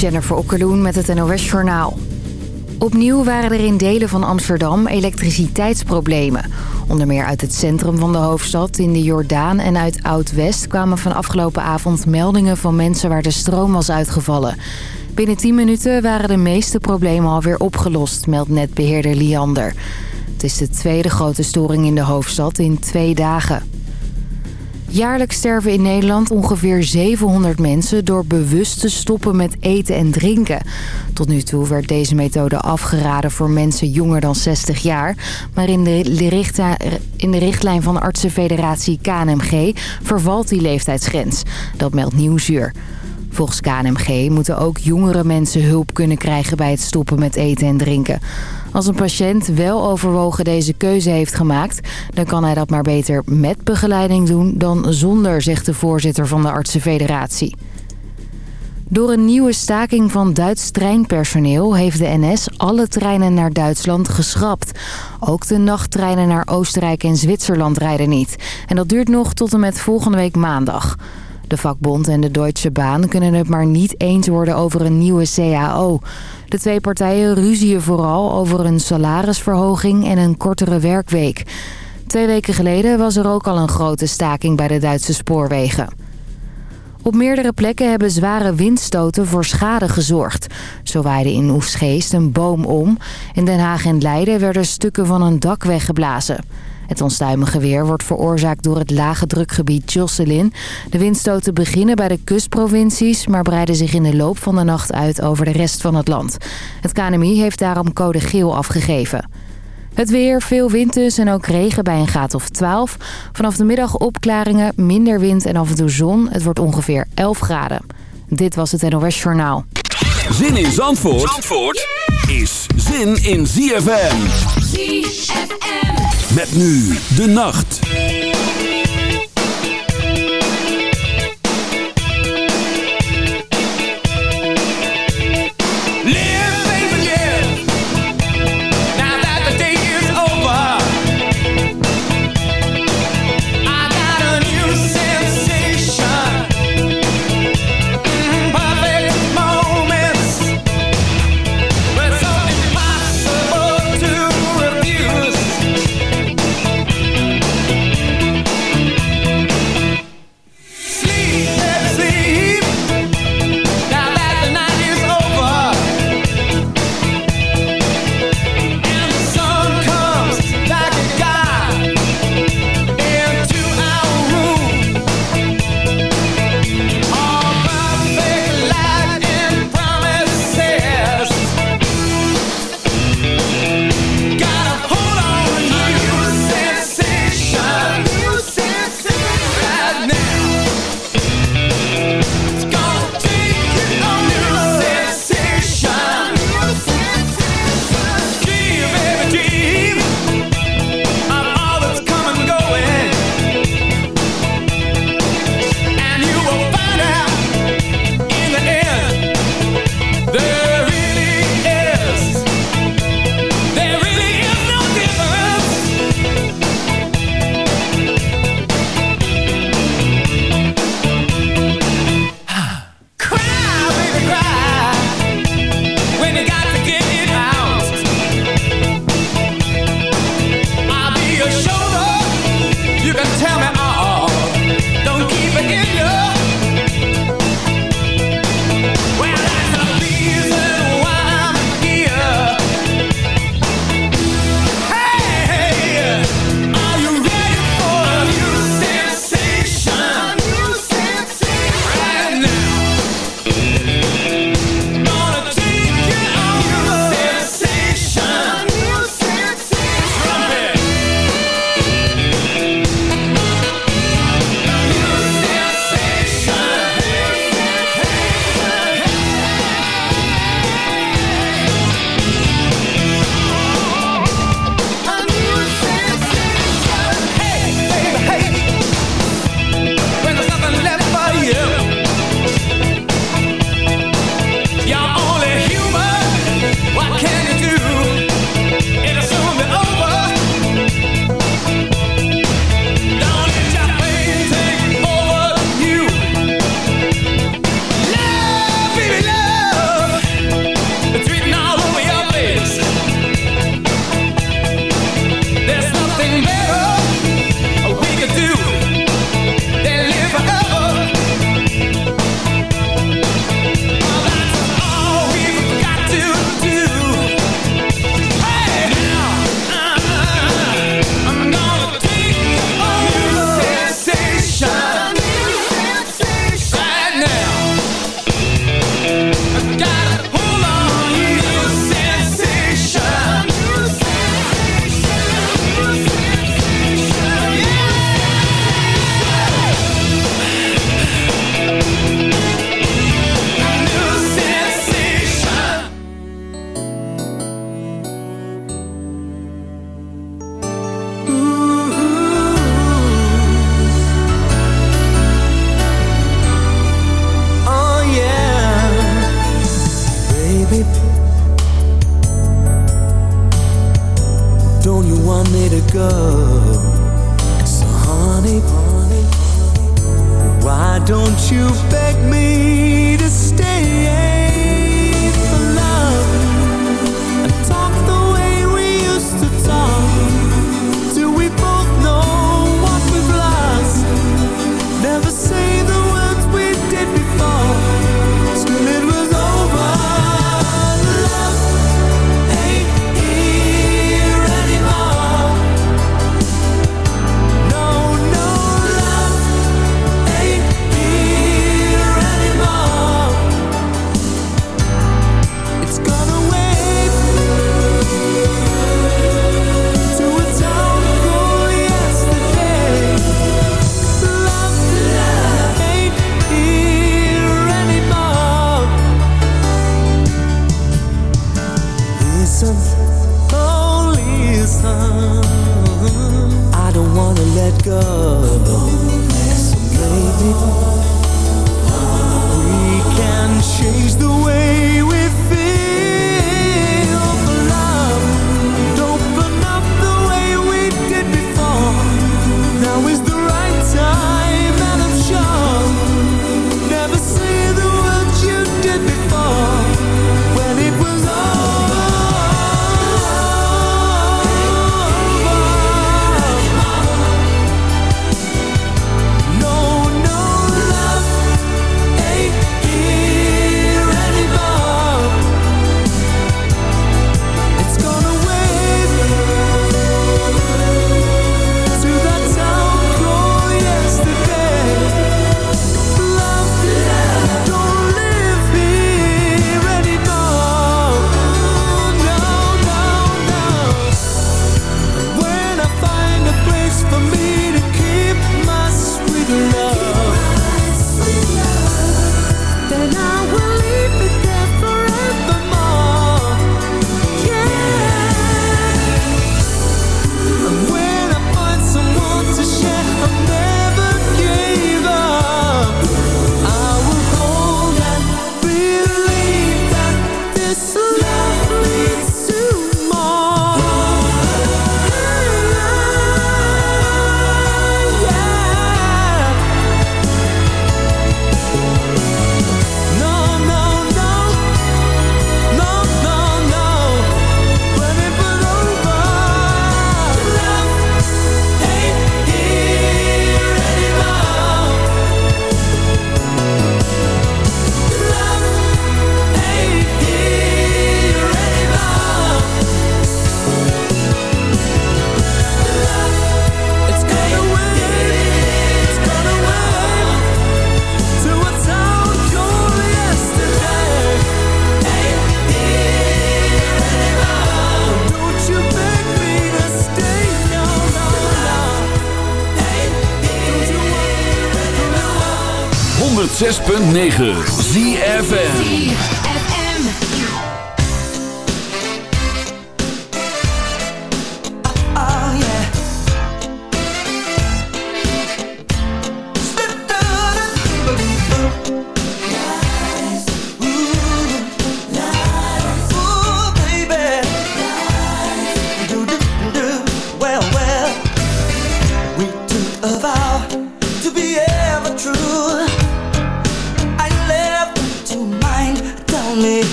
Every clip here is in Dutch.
Jennifer Okkeloen met het NOS Journaal. Opnieuw waren er in delen van Amsterdam elektriciteitsproblemen. Onder meer uit het centrum van de hoofdstad, in de Jordaan en uit Oud-West... kwamen van afgelopen avond meldingen van mensen waar de stroom was uitgevallen. Binnen 10 minuten waren de meeste problemen alweer opgelost, meldt netbeheerder Liander. Het is de tweede grote storing in de hoofdstad in twee dagen. Jaarlijks sterven in Nederland ongeveer 700 mensen door bewust te stoppen met eten en drinken. Tot nu toe werd deze methode afgeraden voor mensen jonger dan 60 jaar. Maar in de, richtlijn van de artsenfederatie KNMG vervalt die leeftijdsgrens. Dat meldt Nieuwsuur. Volgens KNMG moeten ook jongere mensen hulp kunnen krijgen bij het stoppen met eten en drinken. Als een patiënt wel overwogen deze keuze heeft gemaakt... dan kan hij dat maar beter met begeleiding doen dan zonder, zegt de voorzitter van de artsenfederatie. Door een nieuwe staking van Duits treinpersoneel heeft de NS alle treinen naar Duitsland geschrapt. Ook de nachttreinen naar Oostenrijk en Zwitserland rijden niet. En dat duurt nog tot en met volgende week maandag. De vakbond en de Deutsche Bahn kunnen het maar niet eens worden over een nieuwe CAO. De twee partijen ruzien vooral over een salarisverhoging en een kortere werkweek. Twee weken geleden was er ook al een grote staking bij de Duitse spoorwegen. Op meerdere plekken hebben zware windstoten voor schade gezorgd. Zo waaide in Oesgeest een boom om. In Den Haag en Leiden werden stukken van een dak weggeblazen. Het onstuimige weer wordt veroorzaakt door het lage drukgebied Jocelyn. De windstoten beginnen bij de kustprovincies... maar breiden zich in de loop van de nacht uit over de rest van het land. Het KNMI heeft daarom code geel afgegeven. Het weer, veel wind dus en ook regen bij een graad of 12. Vanaf de middag opklaringen, minder wind en af en toe zon. Het wordt ongeveer 11 graden. Dit was het NOS Journaal. Zin in Zandvoort, Zandvoort is zin in ZFM. ZFM. Met nu de nacht. 106.9 ZFN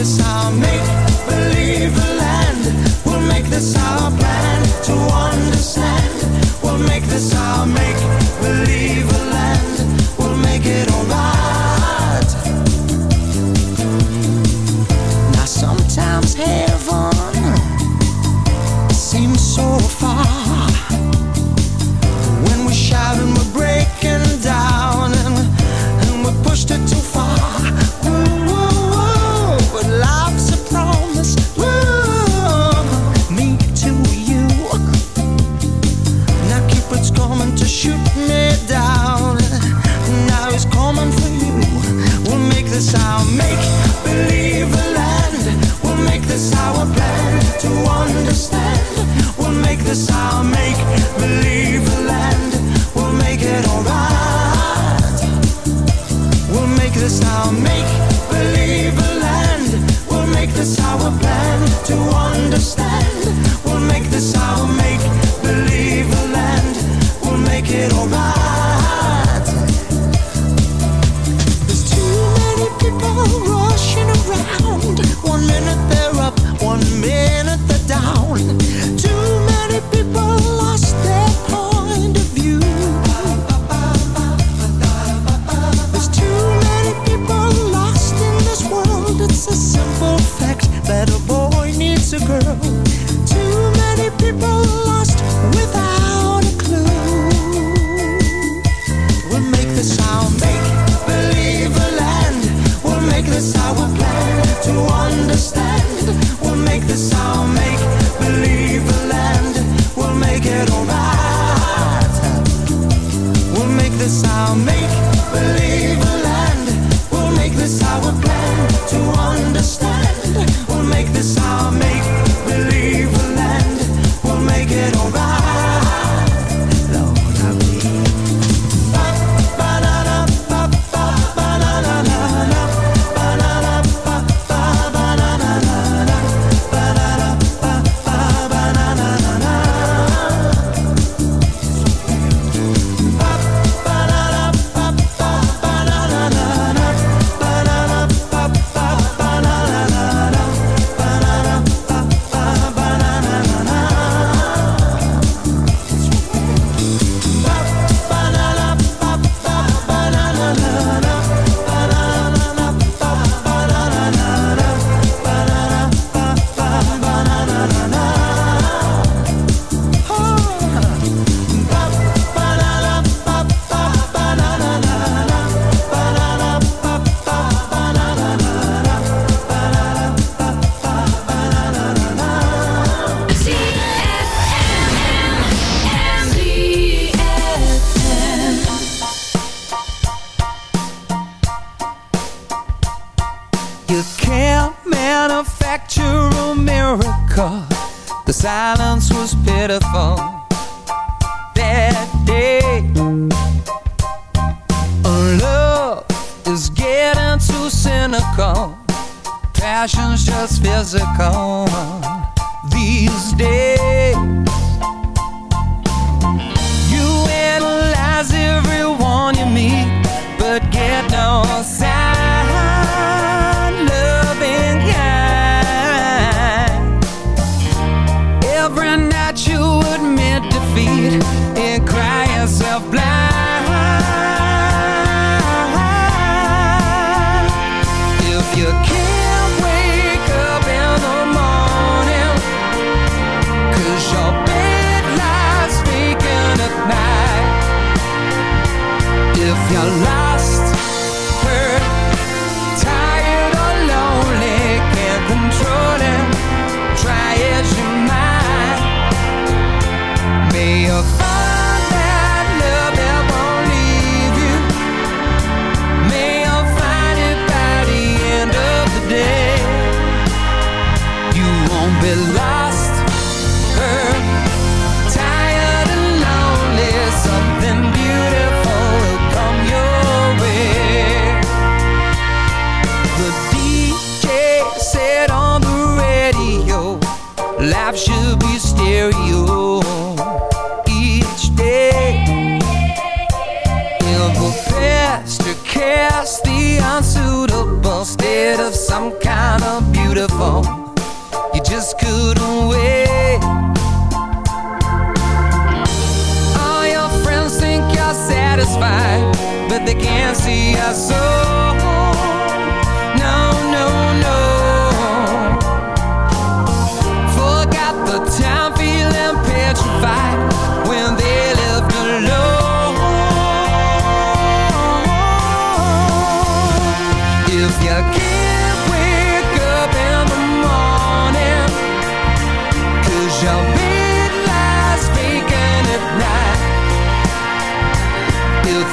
this our make-believe land We'll make this our plan to understand.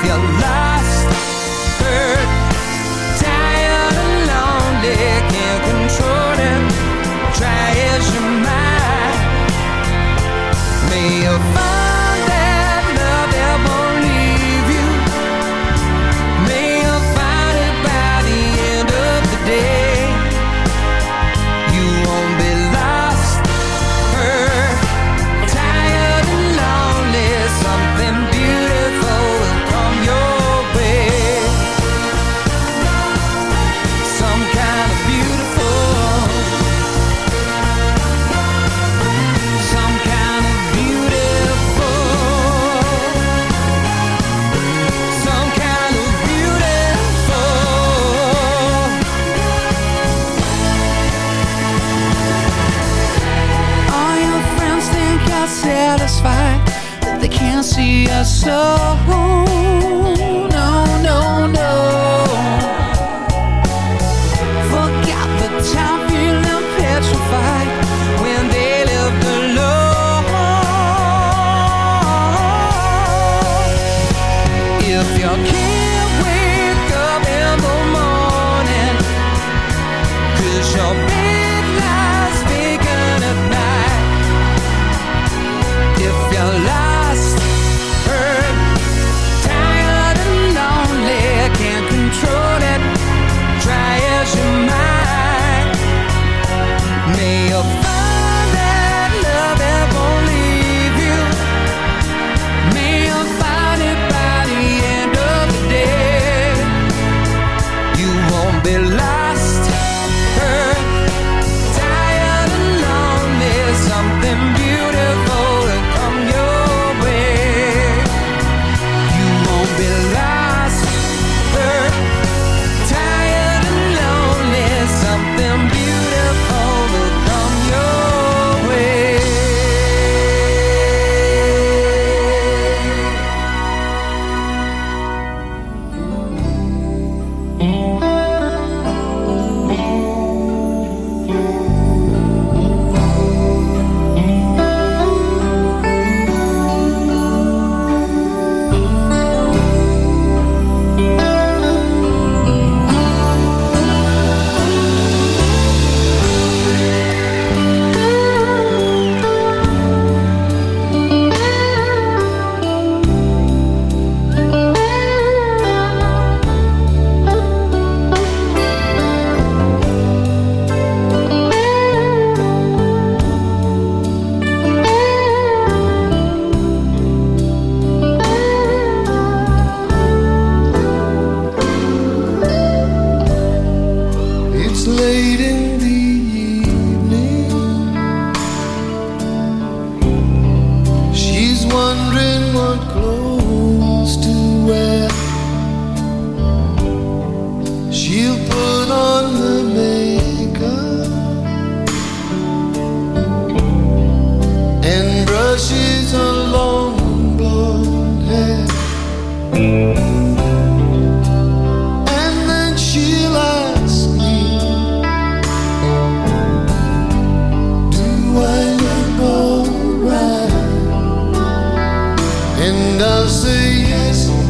Your last so say yes.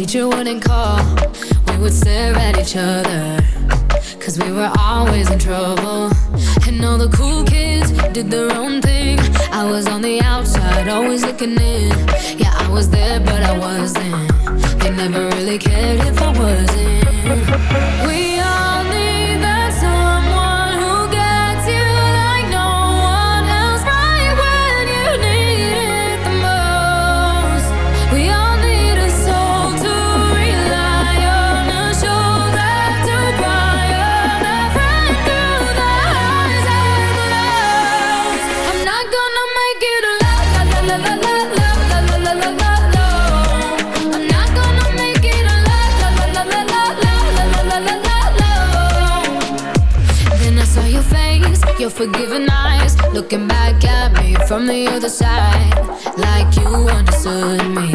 Teacher wouldn't like you understood me.